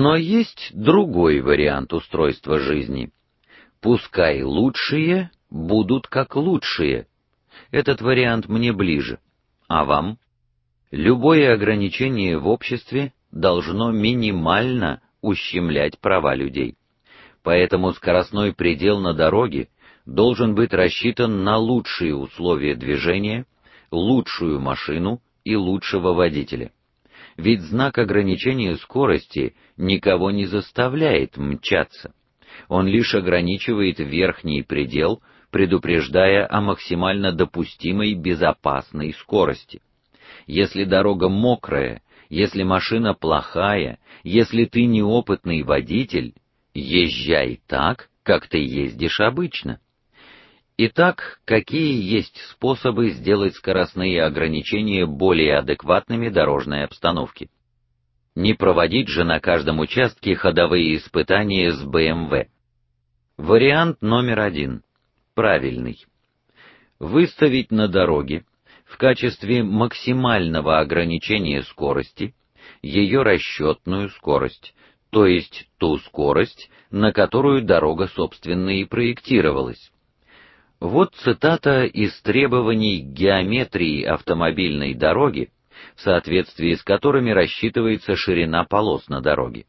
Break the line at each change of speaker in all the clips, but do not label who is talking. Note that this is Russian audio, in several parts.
Но есть другой вариант устройства жизни. Пускай лучшие будут как лучшие. Этот вариант мне ближе. А вам? Любое ограничение в обществе должно минимально ущемлять права людей. Поэтому скоростной предел на дороге должен быть рассчитан на лучшие условия движения, лучшую машину и лучшего водителя. Ведь знак ограничения скорости никого не заставляет мчаться. Он лишь ограничивает верхний предел, предупреждая о максимально допустимой безопасной скорости. Если дорога мокрая, если машина плохая, если ты неопытный водитель, езжай так, как ты ездишь обычно. Итак, какие есть способы сделать скоростные ограничения более адекватными дорожной обстановке? Не проводить же на каждом участке ходовые испытания с БМВ. Вариант номер один. Правильный. Выставить на дороге в качестве максимального ограничения скорости ее расчетную скорость, то есть ту скорость, на которую дорога собственно и проектировалась. Вот цитата из требований геометрии автомобильной дороги, в соответствии с которыми рассчитывается ширина полос на дороге.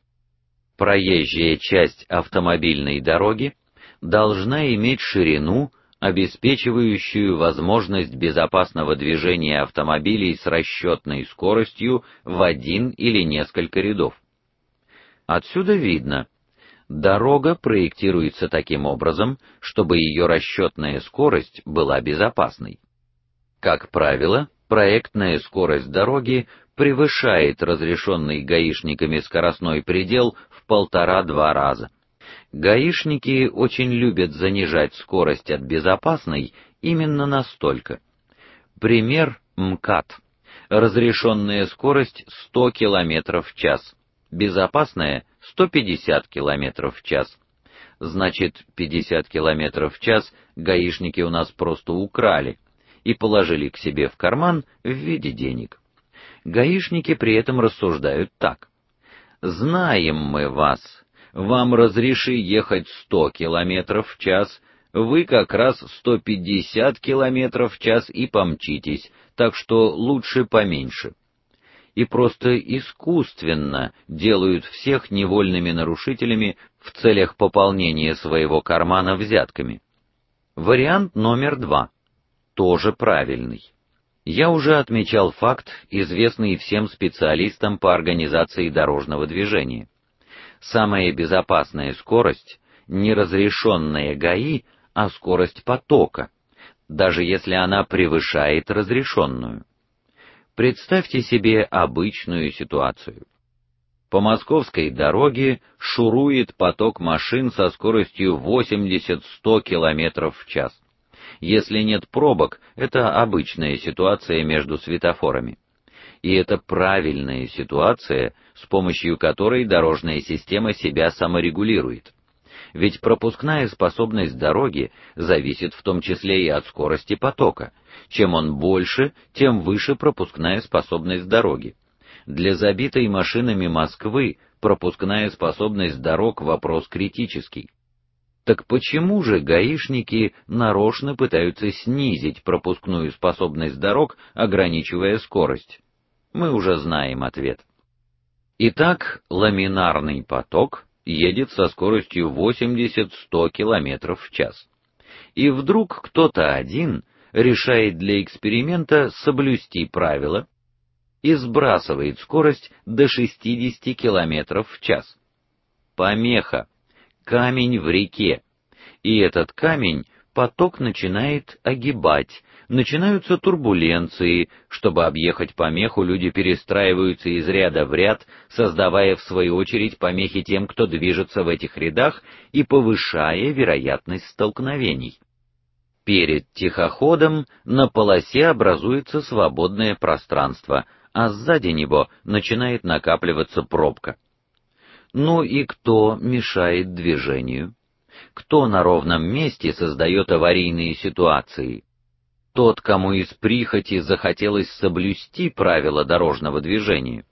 Проезжая часть автомобильной дороги должна иметь ширину, обеспечивающую возможность безопасного движения автомобилей с расчетной скоростью в один или несколько рядов. Отсюда видно, Дорога проектируется таким образом, чтобы ее расчетная скорость была безопасной. Как правило, проектная скорость дороги превышает разрешенный гаишниками скоростной предел в полтора-два раза. Гаишники очень любят занижать скорость от безопасной именно настолько. Пример МКАД. Разрешенная скорость 100 км в час. Безопасная 150 км в час. Значит, 50 км в час гаишники у нас просто украли и положили к себе в карман в виде денег. Гаишники при этом рассуждают так: знаем мы вас. Вам разреши ехать 100 км в час, вы как раз 150 км в час и помчитесь, так что лучше поменьше и просто искусственно делают всех невольными нарушителями в целях пополнения своего кармана взятками. Вариант номер два тоже правильный. Я уже отмечал факт, известный всем специалистам по организации дорожного движения. Самая безопасная скорость не разрешенная ГАИ, а скорость потока, даже если она превышает разрешенную. Представьте себе обычную ситуацию. По московской дороге шурует поток машин со скоростью 80-100 км в час. Если нет пробок, это обычная ситуация между светофорами. И это правильная ситуация, с помощью которой дорожная система себя саморегулирует. Ведь пропускная способность дороги зависит в том числе и от скорости потока. Чем он больше, тем выше пропускная способность дороги. Для забитой машинами Москвы пропускная способность дорог вопрос критический. Так почему же гаишники нарочно пытаются снизить пропускную способность дорог, ограничивая скорость? Мы уже знаем ответ. Итак, ламинарный поток едет со скоростью 80-100 км в час. И вдруг кто-то один решает для эксперимента соблюсти правила и сбрасывает скорость до 60 км в час. Помеха. Камень в реке. И этот камень поток начинает огибать, начинаются турбуленции, чтобы объехать помеху, люди перестраиваются из ряда в ряд, создавая в свою очередь помехи тем, кто движется в этих рядах и повышая вероятность столкновений. Перед тихоходом на полосе образуется свободное пространство, а сзади него начинает накапливаться пробка. Ну и кто мешает движению? Кто на ровном месте создает аварийные ситуации? Тот, кому из прихоти захотелось соблюсти правила дорожного движения,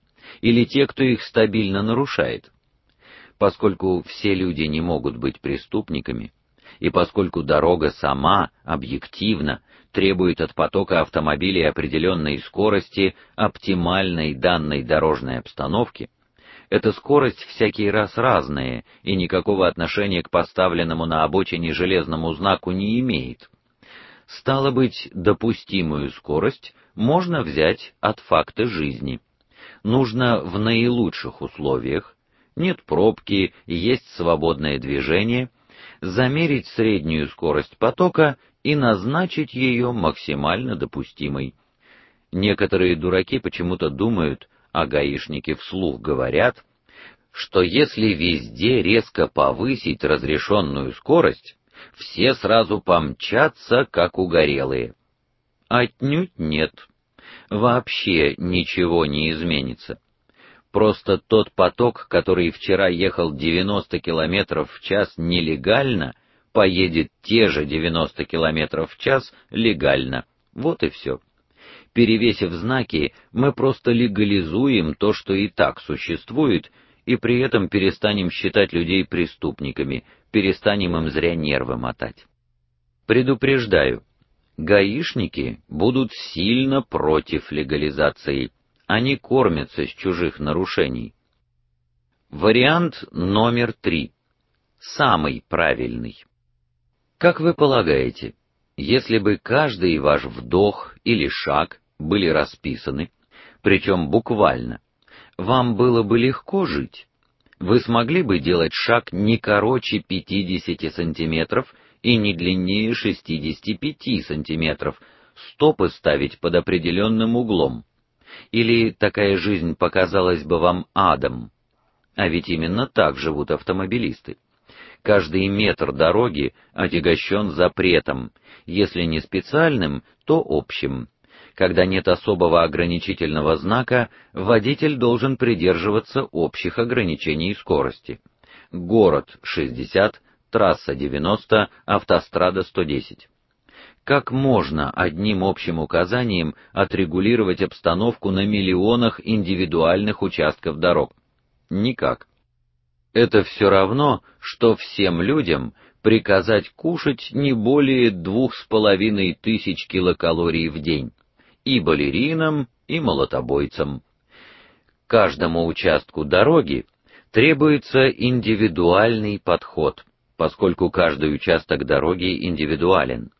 или те, кто их стабильно нарушает? Поскольку все люди не могут быть преступниками, и поскольку дорога сама объективно требует от потока автомобилей определенной скорости, оптимальной данной дорожной обстановки, эта скорость всякий раз разная и никакого отношения к поставленному на обочине железному знаку не имеет. Стало быть, допустимую скорость можно взять от факта жизни. Нужно в наилучших условиях, нет пробки, есть свободное движение, замерить среднюю скорость потока и назначить ее максимально допустимой. Некоторые дураки почему-то думают, а гаишники вслух говорят, что если везде резко повысить разрешенную скорость, все сразу помчатся как угорелые. Отнюдь нет. Вообще ничего не изменится. Просто тот поток, который вчера ехал 90 километров в час нелегально, поедет те же 90 километров в час легально. Вот и все. Перевесив знаки, мы просто легализуем то, что и так существует, и при этом перестанем считать людей преступниками, перестанем им зря нервы мотать. Предупреждаю, гаишники будут сильно против легализации. Они кормятся с чужих нарушений. Вариант номер три. Самый правильный. Как вы полагаете, если бы каждый ваш вдох или шаг были расписаны, причем буквально, вам было бы легко жить? Вы смогли бы делать шаг не короче 50 сантиметров и не длиннее 65 сантиметров, стопы ставить под определенным углом? Или такая жизнь показалась бы вам адом? А ведь именно так живут автомобилисты. Каждый метр дороги отягощен запретом, если не специальным, то общим. Когда нет особого ограничительного знака, водитель должен придерживаться общих ограничений скорости. Город 60, трасса 90, автострада 110. Как можно одним общим указанием отрегулировать обстановку на миллионах индивидуальных участков дорог? Никак. Это все равно, что всем людям приказать кушать не более двух с половиной тысяч килокалорий в день и балеринам, и молотобойцам. Каждому участку дороги требуется индивидуальный подход, поскольку каждый участок дороги индивидуален.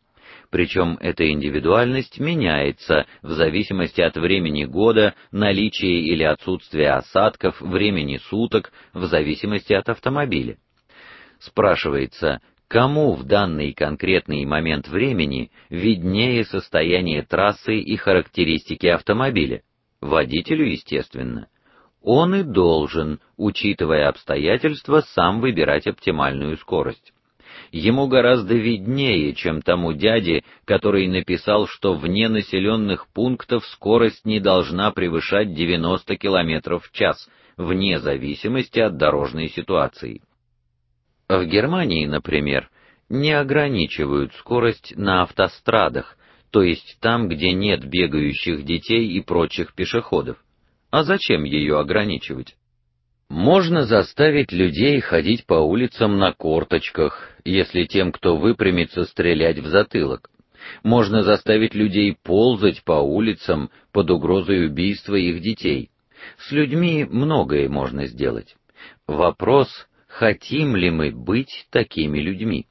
Причем эта индивидуальность меняется в зависимости от времени года, наличия или отсутствия осадков, времени суток, в зависимости от автомобиля. Спрашивается, кому в данный конкретный момент времени виднее состояние трассы и характеристики автомобиля? Водителю, естественно. Он и должен, учитывая обстоятельства, сам выбирать оптимальную скорость. Ему гораздо виднее, чем тому дяде, который написал, что вне населенных пунктов скорость не должна превышать 90 км в час, вне зависимости от дорожной ситуации. В Германии, например, не ограничивают скорость на автострадах, то есть там, где нет бегающих детей и прочих пешеходов. А зачем ее ограничивать? Можно заставить людей ходить по улицам на корточках, если тем, кто выпрямится, стрелять в затылок. Можно заставить людей ползать по улицам под угрозой убийства их детей. С людьми многое можно сделать. Вопрос хотим ли мы быть такими людьми.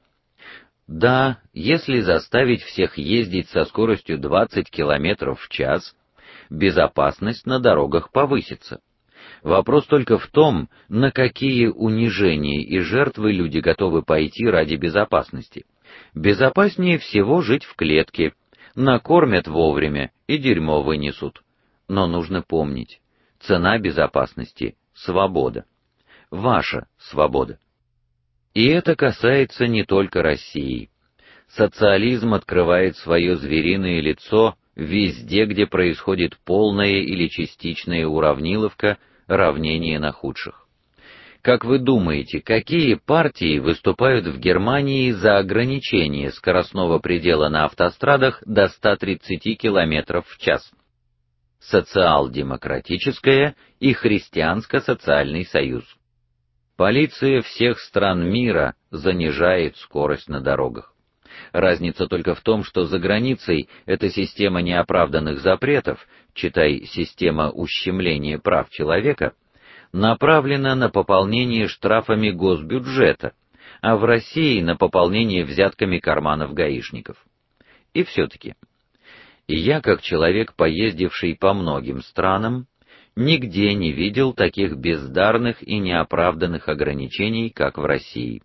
Да, если заставить всех ездить со скоростью 20 км в час, безопасность на дорогах повысится. Вопрос только в том, на какие унижения и жертвы люди готовы пойти ради безопасности. Безопаснее всего жить в клетке. Накормят вовремя и дерьмо вынесут. Но нужно помнить, цена безопасности свобода ваша свобода. И это касается не только России. Социализм открывает свое звериное лицо везде, где происходит полная или частичная уравниловка, равнение на худших. Как вы думаете, какие партии выступают в Германии за ограничение скоростного предела на автострадах до 130 км в час? Социал-демократическая и христианско-социальный союз. Полиция всех стран мира занижает скорость на дорогах. Разница только в том, что за границей эта система неоправданных запретов, читай система ущемления прав человека, направлена на пополнение штрафами госбюджета, а в России на пополнение взятками карманов гаишников. И все таки я, как человек, поездивший по многим странам, нигде не видел таких бездарных и неоправданных ограничений, как в России.